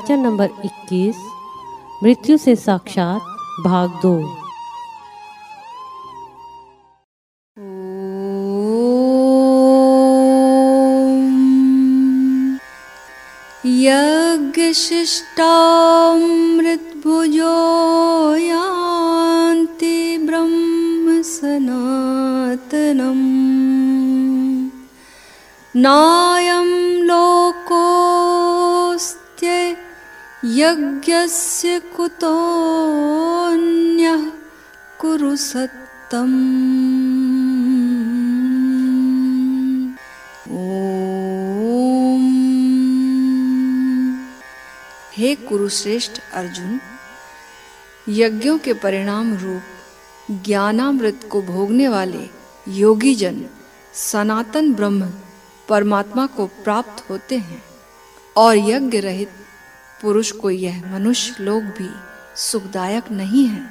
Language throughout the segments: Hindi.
प्रवचन नंबर 21 मृत्यु से साक्षात भाग दो। यज्ञशिष्टामृतभुजो यान्ति ब्रह्म सनातनम् नायं यज्ञस्य कुतोऽन्यः कुरु सत्तम् हे कुरुश्रेष्ठ अर्जुन, यज्ञों के परिणाम रूप ज्ञानामृत को भोगने वाले योगी जन सनातन ब्रह्म, परमात्मा को प्राप्त होते हैं और यज्ञ रहित पुरुष को यह मनुष्य लोग भी सुखदायक नहीं है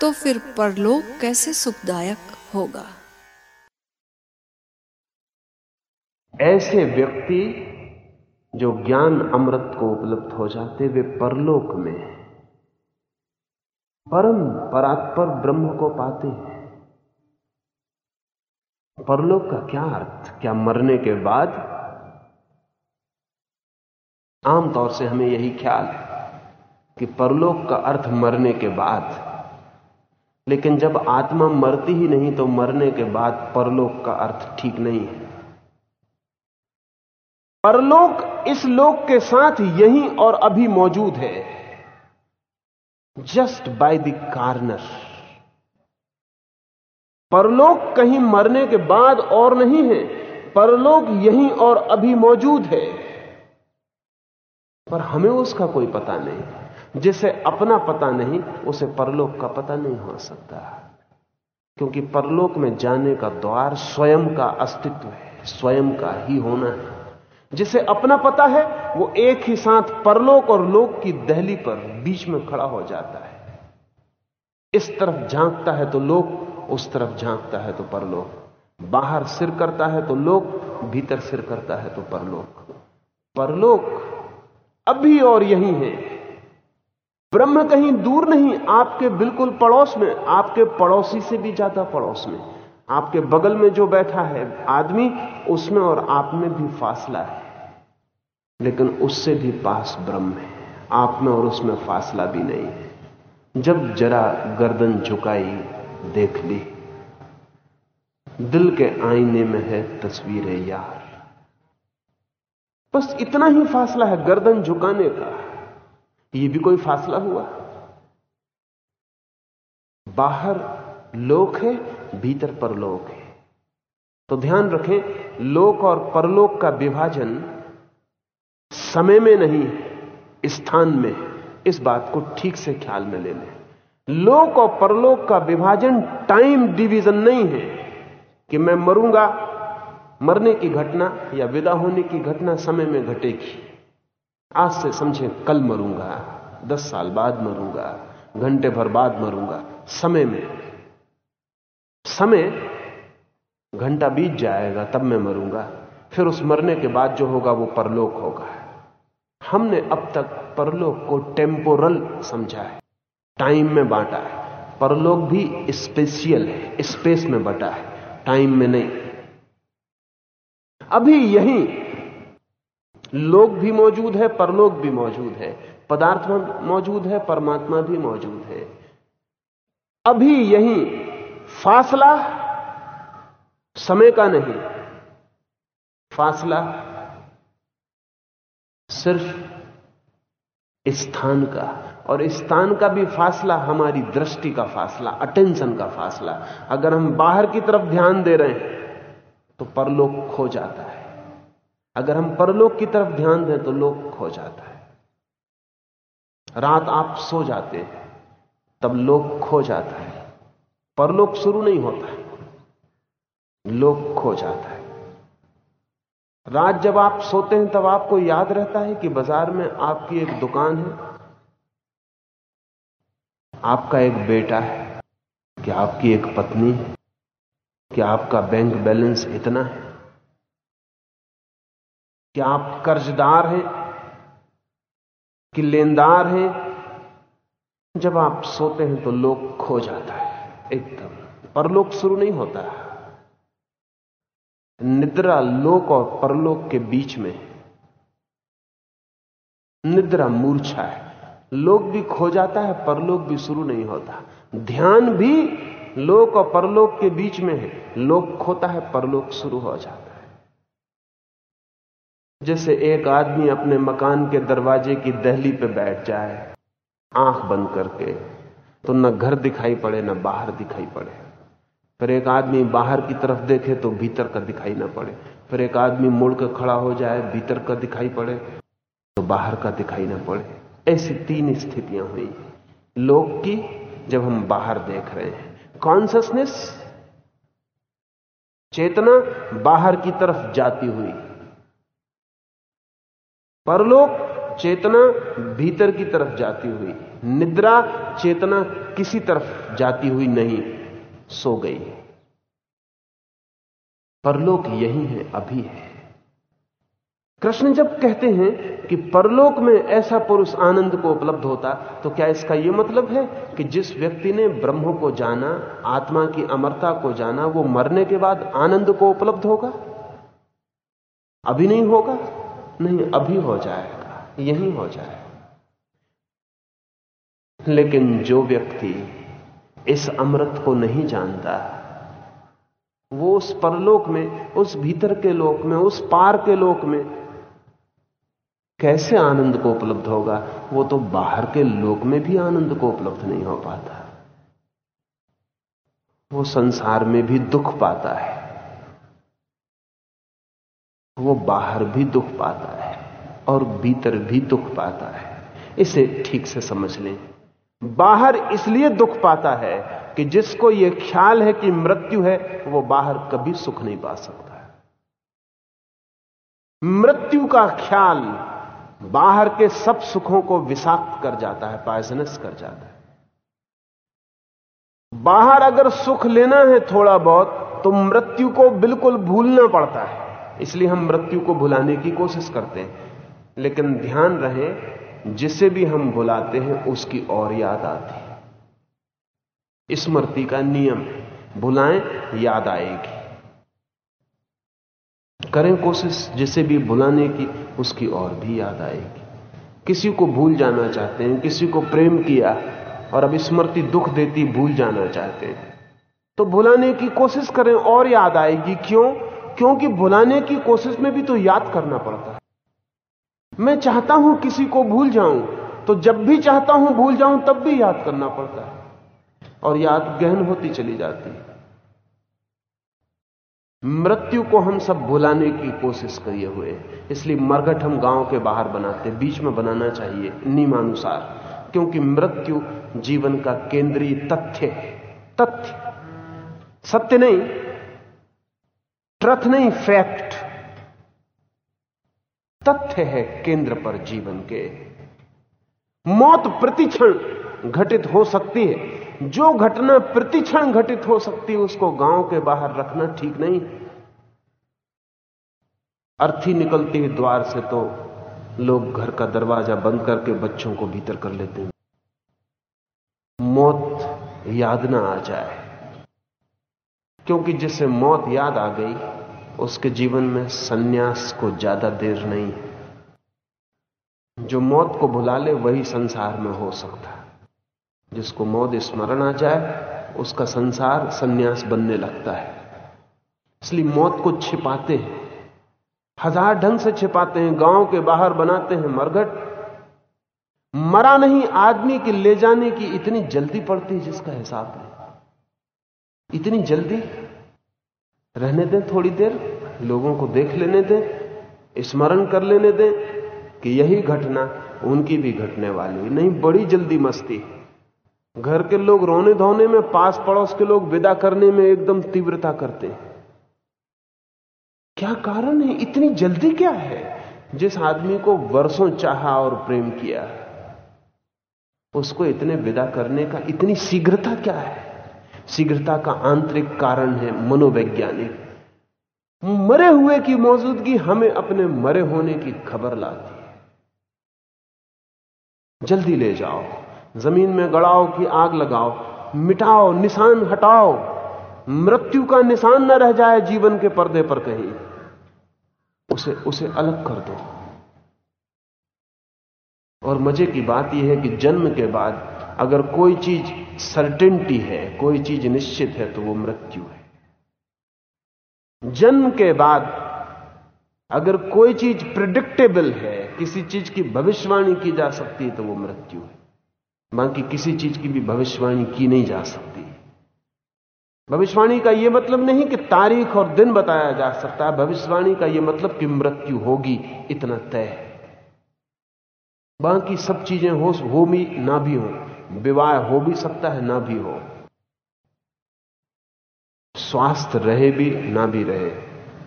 तो फिर परलोक कैसे सुखदायक होगा? ऐसे व्यक्ति जो ज्ञान अमृत को उपलब्ध हो जाते, वे परलोक में परम परात्पर ब्रह्म को पाते हैं। परलोक का क्या अर्थ? क्या मरने के बाद आमतौर से हमें यही ख्याल है कि परलोक का अर्थ मरने के बाद। लेकिन जब आत्मा मरती ही नहीं तो मरने के बाद परलोक का अर्थ ठीक नहीं है। परलोक इस लोक के साथ यहीं और अभी मौजूद है। Just by the corner. परलोक कहीं मरने के बाद और नहीं है, परलोक यहीं और अभी मौजूद है। पर हमें उसका कोई पता नहीं। जिसे अपना पता नहीं, उसे परलोक का पता नहीं हो सकता। क्योंकि परलोक में जाने का द्वार स्वयं का अस्तित्व है, स्वयं का ही होना है। जिसे अपना पता है, वो एक ही साथ परलोक और लोक की दहली पर बीच में खड़ा हो जाता है। इस तरफ़ झांकता है तो लोक, उस तरफ़ झांकता है तो परलोक। बाहर सिर करता है तो लोक, भीतर सिर करता है तो परलोक। परलोक अभी और यही है। ब्रह्म कहीं दूर नहीं, आपके बिल्कुल पड़ोस में, आपके पड़ोसी से भी ज़्यादा पड़ोस में। आपके बगल में जो बैठा है आदमी, उसमें और आप में भी फासला है। लेकिन उससे भी पास ब्रह्म है। आप में और उसमें फासला भी नहीं है। जब जरा गर्दन झुकाई, देख ली। दिल के आईने में है तस्वीर यार। बस इतना ही फासला है, गर्दन झुकाने का। यह भी कोई फासला हुआ? बाहर लोक है, भीतर परलोक है। तो ध्यान रखें, लोक और परलोक का विभाजन समय में नहीं स्थान में इस बात को ठीक से ख्याल में ले लें। लोक और परलोक का विभाजन टाइम डिवीज़न नहीं है कि मैं मरूँगा मरने की घटना या विदा होने की घटना समय में घटेगी। आज से समझे, कल मरूँगा, दस साल बाद मरूँगा, घंटे भर बाद मरूँगा, समय में। समय, घंटा बीत जाएगा, तब मैं मरूँगा। फिर उस मरने के बाद जो होगा, वो परलोक होगा। हमने अब तक परलोक को टेम्पोरल समझा है। टाइम में बांटा है। परलोक भी स्पेशियल है, स्पेस में बटा है। टाइम में नहीं। अभी यही लोक भी मौजूद है, परलोक भी मौजूद है, पदार्थ मौजूद है, परमात्मा भी मौजूद है। अभी यही फासला समय का नहीं, फासला सिर्फ़ स्थान का, और स्थान का भी फासला हमारी दृष्टि का फासला अटेंशन का फासला। अगर हम बाहर की तरफ़ ध्यान दे रहे हैं तो परलोक खो जाता है। अगर हम परलोक की तरफ़ ध्यान दें तो लोक खो जाता है। रात आप सो जाते हैं, तब लोक खो जाता है। परलोक शुरू नहीं होता है, लोक खो जाता है। रात जब आप सोते हैं, तब आपको याद रहता है कि बाज़ार में आपकी एक दुकान है। आपका एक बेटा है कि आपकी एक पत्नी है। कि आपका बैंक बैलेंस इतना है? कि आप कर्जदार हैं? कि लेनदार हैं? जब आप सोते हैं तो लोक खो जाता है, एकदम। परलोक शुरू नहीं होता। है निद्रा लोक और परलोक के बीच में निद्रा मूर्छा है। लोक भी खो जाता है, परलोक भी शुरू नहीं होता। ध्यान भी लोक और परलोक के बीच में है। लोक खोता है, परलोक शुरू हो जाता है। जैसे एक आदमी अपने मकान के दरवाजे की दहली पे बैठ जाए, आँख बंद करके तो न घर दिखाई पड़े, न बाहर दिखाई पड़े। फिर एक आदमी बाहर की तरफ़ देखे तो भीतर का दिखाई ना पड़े। फिर एक आदमी मुड़ कर खड़ा हो जाए, भीतर का दिखाई पड़े तो बाहर का दिखाई ना पड़े। ऐसी तीन स्थितियाँ हुई। लोक की, जब हम बाहर देख रहे हैं। कॉन्सियसनेस चेतना बाहर की तरफ़ जाती हुई। परलोक चेतना भीतर की तरफ़ जाती हुई। निद्रा चेतना किसी तरफ़ जाती हुई नहीं, सो गई। परलोक यही है, अभी है। कृष्ण जब कहते हैं कि परलोक में ऐसा पुरुष आनंद को उपलब्ध होता तो क्या इसका यह मतलब है कि जिस व्यक्ति ने ब्रह्म को जाना, आत्मा की अमरता को जाना, वो मरने के बाद आनंद को उपलब्ध होगा? अभी नहीं होगा? नहीं, अभी हो जाएगा, यही हो जाएगा। लेकिन जो व्यक्ति इस अमृत को नहीं जानता, वो उस परलोक में, उस भीतर के लोक में, उस पार के लोक में कैसे आनंद को उपलब्ध होगा? वो तो बाहर के लोक में भी आनंद को उपलब्ध नहीं हो पाता। वो संसार में भी दुख पाता है। वो बाहर भी दुख पाता है और भीतर भी दुख पाता है। इसे ठीक से समझ लें। बाहर इसलिए दुख पाता है कि जिसको यह ख्याल है कि मृत्यु है, वो बाहर कभी सुख नहीं पा सकता। मृत्यु का ख्याल बाहर के सब सुखों को विषाक्त कर जाता है पायजनस कर जाता है। बाहर अगर सुख लेना है थोड़ा बहुत तो मृत्यु को बिल्कुल भूलना पड़ता है। इसलिए हम मृत्यु को भुलाने की कोशिश करते हैं। लेकिन ध्यान रहे, जिसे भी हम बुलाते हैं, उसकी और याद आती है। स्मृति का नियम बुलाएँ याद आएगी। करें कोशिश, जिसे भी बुलाने की, उसकी और भी याद आएगी। किसी को भूल जाना चाहते हैं, किसी को प्रेम किया और अब स्मृति दुख देती भूल जाना चाहते हैं। तो भुलाने की कोशिश करें, और याद आएगी। क्यों? क्योंकि भुलाने की कोशिश में भी तो याद करना पड़ता है। मैं चाहता हूँ किसी को भूल जाऊँ तो जब भी चाहता हूँ भूल जाऊँ, तब भी याद करना पड़ता है। और याद गहन होती चली जाती है। मृत्यु को हम सब भुलाने की कोशिश किए हुए इसलिए मरघट हम गाँव के बाहर बनाते बीच में बनाना चाहिए नियमानुसार, क्योंकि मृत्यु जीवन का केंद्रीय तथ्य तथ्य। सत्य नहीं, ट्रथ नहीं, फैक्ट। तथ्य है केंद्र पर जीवन के। मौत प्रतिक्षण घटित हो सकती है। जो घटना प्रतिक्षण घटित हो सकती है, उसको गाँव के बाहर रखना ठीक नहीं। अर्थी निकलती है द्वार से तो लोग घर का दरवाज़ा बंद करके बच्चों को भीतर कर लेते हैं। मौत याद ना आ जाए, क्योंकि जिसे मौत याद आ गई, उसके जीवन में सन्यास को ज़्यादा देर नहीं। जो मौत को भुला ले, वही संसार में हो सकता है। जिसको मौत स्मरण आ जाए, उसका संसार सन्यास बनने लगता है। इसलिए मौत को छिपाते हैं। हज़ार ढंग से छिपाते हैं, गाँव के बाहर बनाते हैं मरघट। मरा नहीं, आदमी के ले जाने की इतनी जल्दी पड़ती है जिसका हिसाब नहीं इतनी जल्दी रहने दें, थोड़ी देर, लोगों को देख लेने दें, स्मरण कर लेने दें कि यही घटना, उनकी भी घटने वाली। नहीं, बड़ी जल्दी मस्ती। घर के लोग रोने धोने में, पास पड़ोस के लोग विदा करने में एकदम तीव्रता करते हैं। क्या कारण है? इतनी जल्दी क्या है? जिस आदमी को वर्षों चाहा और प्रेम किया, उसको इतने विदा करने का इतनी शीघ्रता क्या है? शीघ्रता का आंतरिक कारण है मनोवैज्ञानिक। मरे हुए की मौजूदगी हमें अपने मरे होने की खबर लाती है। जल्दी ले जाओ। ज़मीन में गड़ाओ कि आग लगाओ, मिटाओ, निशान हटाओ। मृत्यु का निशान न रह जाए जीवन के पर्दे पर कहीं। उसे उसे अलग कर दो। और मज़े की बात यह है कि जन्म के बाद अगर कोई चीज़ सर्टेनिटी है, कोई चीज़ निश्चित है तो वो मृत्यु है। जन्म के बाद अगर कोई चीज़ प्रिडिक्टेबल है, किसी चीज़ की भविष्यवाणी की जा सकती है तो वो मृत्यु है। बाकी किसी चीज़ की भी भविष्यवाणी की नहीं जा सकती। भविष्यवाणी का यह मतलब नहीं कि तारीख और दिन बताया जा सकता है। भविष्यवाणी का यह मतलब कि मृत्यु होगी, इतना तय है। बाकी सब चीज़ें हो हो भी, ना भी हो, विवाह हो भी सकता है, ना भी हो। स्वास्थ्य रहे भी, ना भी रहे।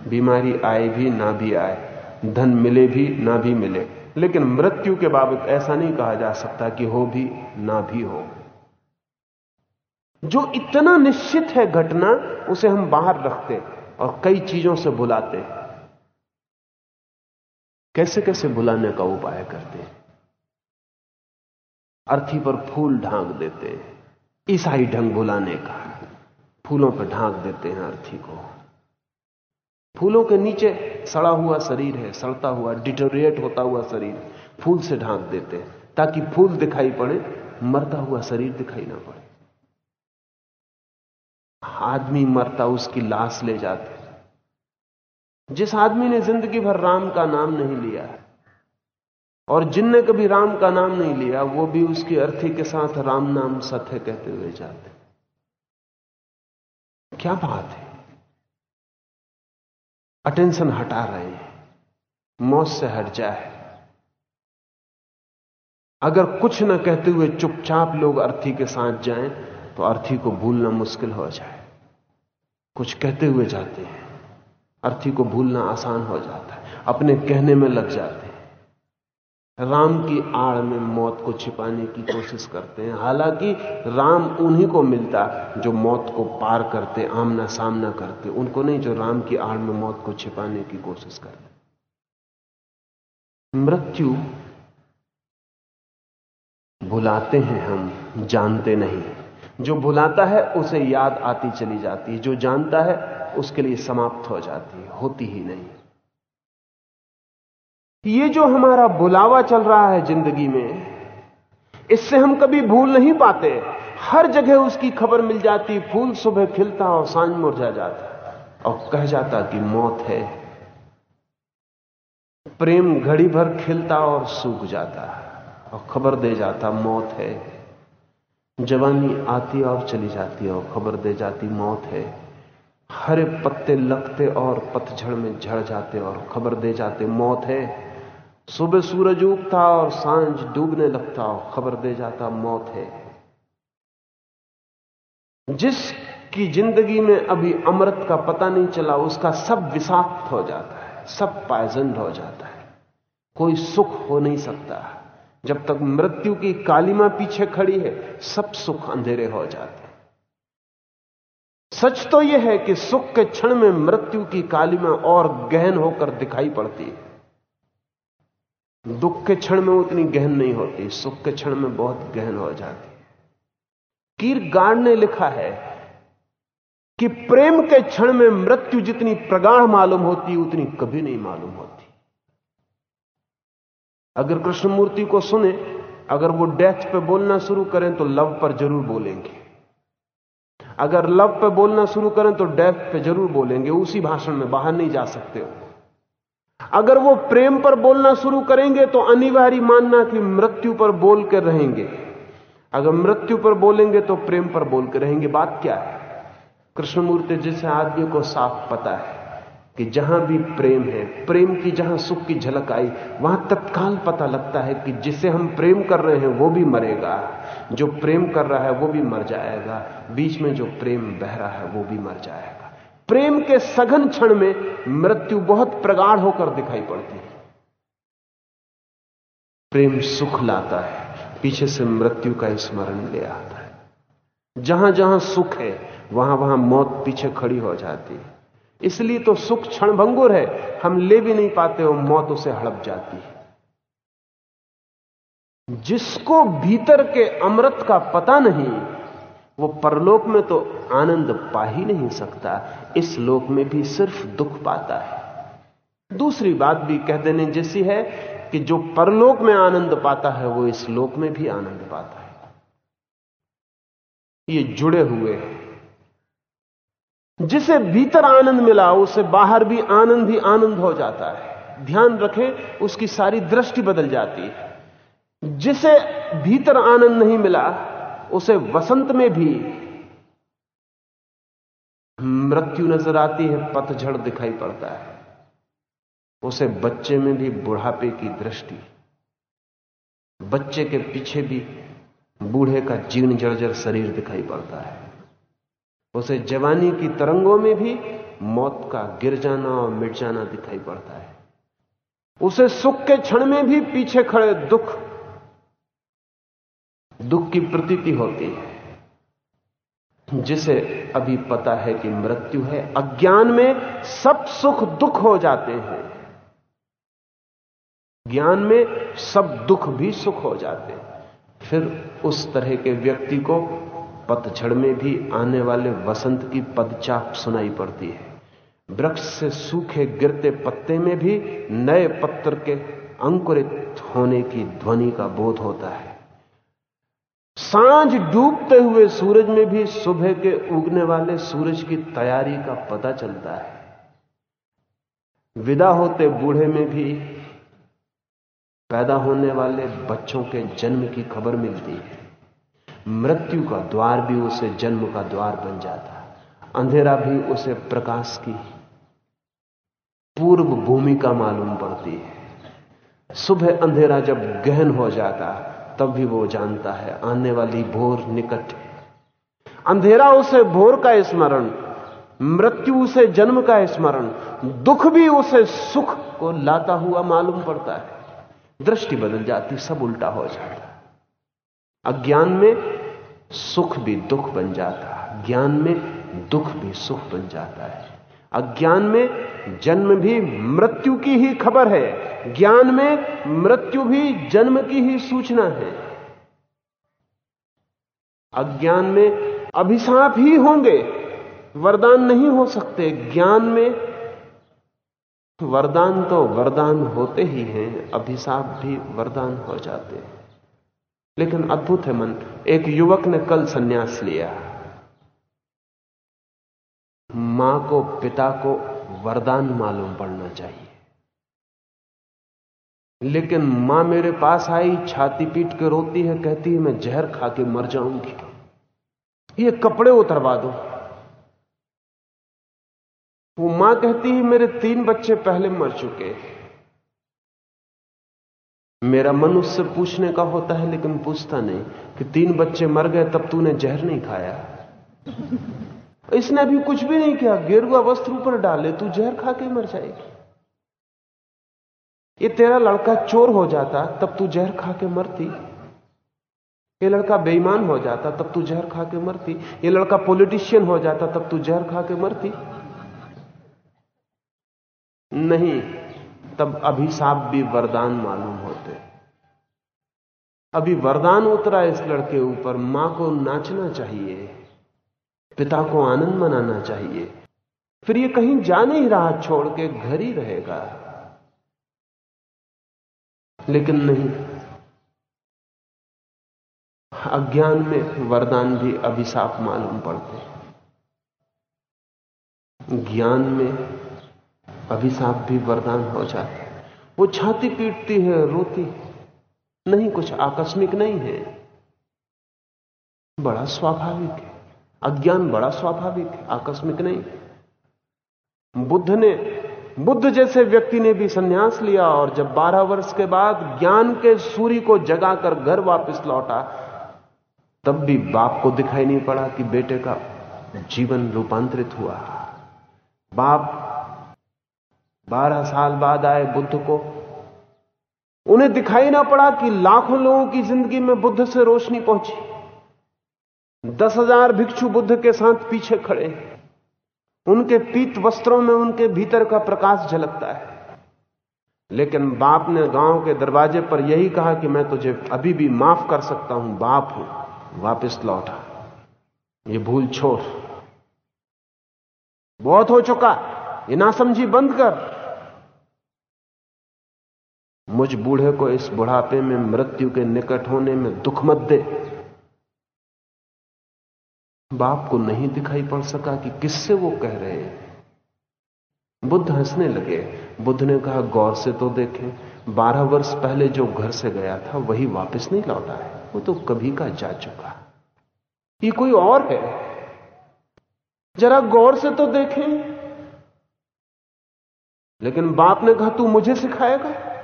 बीमारी आए भी, ना भी आए। धन मिले भी, ना भी मिले। लेकिन मृत्यु के बाबत ऐसा नहीं कहा जा सकता कि हो भी, ना भी हो। जो इतना निश्चित है घटना, उसे हम बाहर रखते और कई चीज़ों से बुलाते। कैसे कैसे बुलाने का उपाय करते? अर्थी पर फूल ढांक देते, ईसाई ढंग बुलाने का, फूलों पर ढांक देते हैं अर्थी को। फूलों के नीचे सड़ा हुआ शरीर है, सड़ता हुआ डिटोरिएट होता हुआ शरीर। फूल से ढांक देते हैं, ताकि फूल दिखाई पड़े, मरता हुआ शरीर दिखाई ना पड़े। आदमी मरता, उसकी लाश ले जाते जिस आदमी ने ज़िंदगी भर राम का नाम नहीं लिया और जिनने कभी राम का नाम नहीं लिया, वो भी उसकी अर्थी के साथ राम नाम सत्य कहते हुए जाते क्या बात है? अटेंशन हटा रहे हैं। मौत से हट जाए। अगर कुछ न कहते हुए चुपचाप लोग अर्थी के साथ जाएँ तो अर्थी को भूलना मुश्किल हो जाए। कुछ कहते हुए जाते हैं, अर्थी को भूलना आसान हो जाता है। अपने कहने में लग जाते हैं। राम की आड़ में मौत को छिपाने की कोशिश करते हैं। हालाँकि राम उन्हीं को मिलता जो मौत को पार करते आमना सामना करते। उनको नहीं, जो राम की आड़ में मौत को छिपाने की कोशिश करते। मृत्यु भुलाते हैं हम, जानते नहीं। जो भुलाता है, उसे याद आती चली जाती है। जो जानता है, उसके लिए समाप्त हो जाती है, होती ही नहीं। ये जो हमारा बुलावा चल रहा है ज़िंदगी में, इससे हम कभी भूल नहीं पाते। हर जगह उसकी खबर मिल जाती, फूल सुबह खिलता और साँझ मुरझा जाता। और कह जाता कि मौत है। प्रेम घड़ी भर खिलता और सूख जाता, और खबर दे जाता मौत है। जवानी आती और चली जाती, और खबर दे जाती मौत है। हरे पत्ते लगते और पतझड़ में झड़ जाते, और खबर दे जाते मौत है। सुबह सूरज उगता और साँझ डूबने लगता और खबर दे जाता, मौत है। जिसकी ज़िंदगी में अभी अमृत का पता नहीं चला, उसका सब विषाक्त हो जाता है, सब पायजन हो जाता है। कोई सुख हो नहीं सकता। जब तक मृत्यु की कालिमा पीछे खड़ी है, सब सुख अंधेरे हो जाते हैं। सच तो यह है कि सुख के क्षण में मृत्यु की कालिमा और गहन होकर दिखाई पड़ती है। दुख के क्षण में उतनी गहन नहीं होती, सुख के क्षण में बहुत गहन हो जाती कीर गार्ड ने लिखा है कि प्रेम के क्षण में मृत्यु जितनी प्रगाढ़ मालूम होती, उतनी कभी नहीं मालूम होती। अगर कृष्णमूर्ति को सुने, अगर वो डेथ पे बोलना शुरू करें तो लव पर ज़रूर बोलेंगे। अगर लव पे बोलना शुरू करें तो डेथ पे ज़रूर बोलेंगे। उसी भाषण में बाहर नहीं जा सकते हो। अगर वो प्रेम पर बोलना शुरू करेंगे तो अनिवार्य मानना कि मृत्यु पर बोल कर रहेंगे। अगर मृत्यु पर बोलेंगे तो प्रेम पर बोल कर रहेंगे। बात क्या है? कृष्णमूर्ति जैसे आदमी को साफ़ पता है कि जहाँ भी प्रेम है, प्रेम की जहाँ सुख की झलक आई, वहाँ तत्काल पता लगता है कि जिसे हम प्रेम कर रहे हैं वो भी मरेगा। जो प्रेम कर रहा है वो भी मर जाएगा। बीच में जो प्रेम बह रहा है वो भी मर जाएगा। प्रेम के सघन क्षण में मृत्यु बहुत प्रगाढ़ होकर दिखाई पड़ती है। प्रेम सुख लाता है, पीछे से मृत्यु का स्मरण ले आता है। जहाँ जहाँ सुख है, वहाँ वहाँ मौत पीछे खड़ी हो जाती है। इसलिए तो सुख क्षणभंगुर है, हम ले भी नहीं पाते और मौत उसे हड़प जाती है। जिसको भीतर के अमृत का पता नहीं वो परलोक में तो आनंद पा ही नहीं सकता, इस लोक में भी सिर्फ़ दुख पाता है। दूसरी बात भी कह देने जैसी है कि जो परलोक में आनंद पाता है, वो इस लोक में भी आनंद पाता है। ये जुड़े हुए हैं। जिसे भीतर आनंद मिला, उसे बाहर भी आनंद ही आनंद हो जाता है। ध्यान रखें, उसकी सारी दृष्टि बदल जाती है। जिसे भीतर आनंद नहीं मिला उसे वसंत में भी मृत्यु नज़र आती है, पतझड़ दिखाई पड़ता है। उसे बच्चे में भी बुढ़ापे की दृष्टि, बच्चे के पीछे भी बूढ़े का जीर्ण जर्जर शरीर दिखाई पड़ता है। उसे जवानी की तरंगों में भी मौत का गिर जाना और मिट जाना दिखाई पड़ता है। उसे सुख के क्षण में भी पीछे खड़े दुख दुख की प्रतीति होती है। जिसे अभी पता है कि मृत्यु है, अज्ञान में सब सुख दुख हो जाते हैं। ज्ञान में सब दुख भी सुख हो जाते हैं। फिर उस तरह के व्यक्ति को पतझड़ में भी आने वाले वसंत की पदचाप सुनाई पड़ती है। वृक्ष से सूखे गिरते पत्ते में भी नए पत्थर के अंकुरित होने की ध्वनि का बोध होता है। साँझ डूबते हुए सूरज में भी सुबह के उगने वाले सूरज की तैयारी का पता चलता है। विदा होते बूढ़े में भी पैदा होने वाले बच्चों के जन्म की खबर मिलती है। मृत्यु का द्वार भी उसे जन्म का द्वार बन जाता है। अंधेरा भी उसे प्रकाश की पूर्व भूमिका मालूम पड़ती है। सुबह अंधेरा जब गहन हो जाता तब भी वो जानता है, आने वाली भोर निकट है। अंधेरा उसे भोर का स्मरण, मृत्यु उसे जन्म का स्मरण, दुख भी उसे सुख को लाता हुआ मालूम पड़ता है। दृष्टि बदल जाती, सब उल्टा हो जाता अज्ञान में सुख भी दुख बन जाता है, ज्ञान में दुख भी सुख बन जाता है। अज्ञान में जन्म भी मृत्यु की ही खबर है। ज्ञान में मृत्यु भी जन्म की ही सूचना है। अज्ञान में अभिशाप ही होंगे, वरदान नहीं हो सकते। ज्ञान में वरदान तो वरदान होते ही हैं, अभिशाप भी वरदान हो जाते हैं। लेकिन अद्भुत है मन, एक युवक ने कल सन्यास लिया। माँ को, पिता को वरदान मालूम पड़ना चाहिए। लेकिन माँ मेरे पास आई, छाती पीट के रोती है, कहती है, मैं जहर खा के मर जाऊँगी। ये कपड़े उतरवा दो। वो माँ कहती है, मेरे तीन बच्चे पहले मर चुके मेरा मन उससे पूछने का होता है, लेकिन पूछता नहीं कि तीन बच्चे मर गए, तब तूने जहर नहीं खाया? इसने अभी कुछ भी नहीं किया। गेरुआ वस्त्र ऊपर डाले, तू जहर खा के मर जाएगी। ये तेरा लड़का चोर हो जाता, तब तू जहर खा के मरती। ये लड़का बेईमान हो जाता, तब तू जहर खा के मरती। ये लड़का पॉलिटिशियन हो जाता, तब तू जहर खा के मरती। नहीं, तब अभिशाप भी वरदान मालूम होते। अभी वरदान उतरा इस लड़के ऊपर, माँ को नाचना चाहिए। पिता को आनंद मनाना चाहिए। फिर ये कहीं जा नहीं रहा, छोड़ के घर ही रहेगा। लेकिन नहीं, अज्ञान में वरदान भी अभिशाप मालूम पड़ते ज्ञान में अभिशाप भी वरदान हो जाता है। वो छाती पीटती है, रोती नहीं, कुछ आकस्मिक नहीं है। बड़ा स्वाभाविक है। अज्ञान बड़ा स्वाभाविक है, आकस्मिक नहीं। बुद्ध ने, बुद्ध जैसे व्यक्ति ने भी संन्यास लिया और जब 12 वर्ष के बाद ज्ञान के सूर्य को जगाकर घर वापस लौटा, तब भी बाप को दिखाई नहीं पड़ा कि बेटे का जीवन रूपांतरित हुआ। बाप बारह साल बाद आए बुद्ध को। उन्हें दिखाई ना पड़ा कि लाखों लोगों की ज़िंदगी में बुद्ध से रोशनी पहुँची। दस हज़ार भिक्षु बुद्ध के साथ पीछे खड़े उनके पीत वस्त्रों में उनके भीतर का प्रकाश झलकता है। लेकिन बाप ने गाँव के दरवाजे पर यही कहा कि मैं तुझे अभी भी माफ़ कर सकता हूँ, बाप हूँ। वापस लौटा ये भूल छोड़। बहुत हो चुका। ये ना समझी बंद कर। मुझ बूढ़े को इस बुढ़ापे में मृत्यु के निकट होने में दुख मत दे। बाप को नहीं दिखाई पड़ सका कि किससे वो कह रहे हैं। बुद्ध हंसने लगे। बुद्ध ने कहा, गौर से तो देखें, बारह वर्ष पहले जो घर से गया था, वही वापस नहीं लौटा है। वो तो कभी का जा चुका। ये कोई और है? जरा गौर से तो देखें। लेकिन बाप ने कहा, तू मुझे सिखाएगा?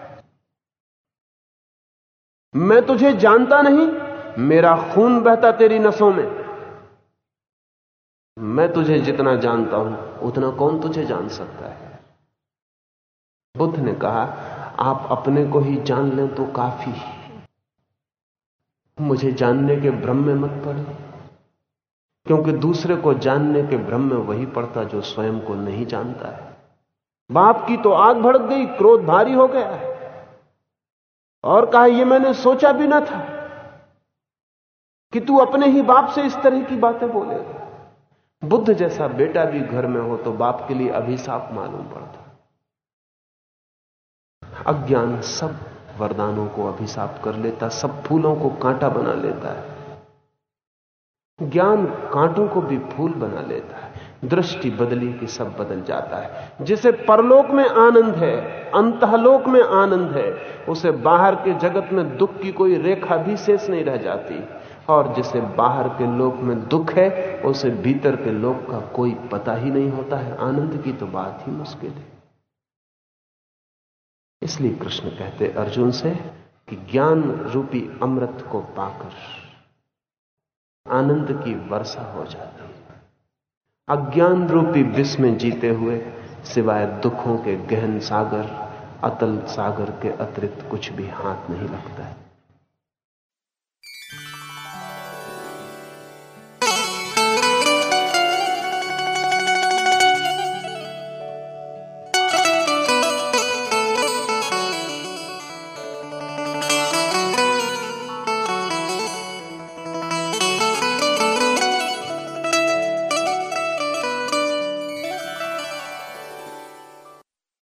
मैं तुझे जानता नहीं। मेरा खून बहता तेरी नसों में। मैं तुझे जितना जानता हूँ, उतना कौन तुझे जान सकता है? बुद्ध ने कहा, आप अपने को ही जान लें तो काफ़ी मुझे जानने के भ्रम में मत पड़े, क्योंकि दूसरे को जानने के भ्रम में वही पड़ता जो स्वयं को नहीं जानता है। बाप की तो आग भड़क गई, क्रोध भारी हो गया और कहा यह मैंने सोचा भी ना था कि तू अपने ही बाप से इस तरह की बातें बोलेगा। बुद्ध जैसा बेटा भी घर में हो तो बाप के लिए अभिशाप मालूम पड़ता। अज्ञान सब वरदानों को अभिशाप कर लेता, सब फूलों को कांटा बना लेता है। ज्ञान कांटों को भी फूल बना लेता है। दृष्टि बदली कि सब बदल जाता है। जिसे परलोक में आनंद है, अंतलोक में आनंद है, उसे बाहर के जगत में दुख की कोई रेखा भी शेष नहीं रह जाती। और जिसे बाहर के लोक में दुख है, उसे भीतर के लोक का कोई पता ही नहीं होता है। आनंद की तो बात ही मुश्किल है। इसलिए कृष्ण कहते अर्जुन से कि ज्ञान रूपी अमृत को पाकर आनंद की वर्षा हो जाती है। अज्ञान रूपी विष में जीते हुए, सिवाय दुखों के गहन सागर, अतल सागर के अतिरिक्त कुछ भी हाथ नहीं लगता है।